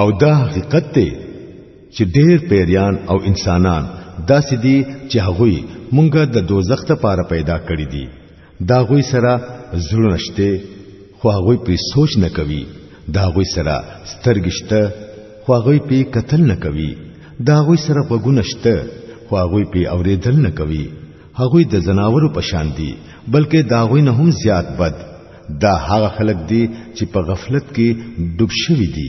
او دا حقیقت دی چې ډېر پیریان او انسانان داسې دي چې هغوی مونږه د دوزخ ته پاره پیدا کړی دي دا غوی سره زړه نشته خو هغوی په سوچ نه کوي دا غوی سره سترګشته خو هغوی په قتل نه کوي دا غوی سره وګونه شته خو هغوی په اوریدل نه کوي هغوی د زناورو پشان دي بلکې دا غوی نه هم زیات بد دا هغه خلک دي چې په غفلت کې ډوب شوي دي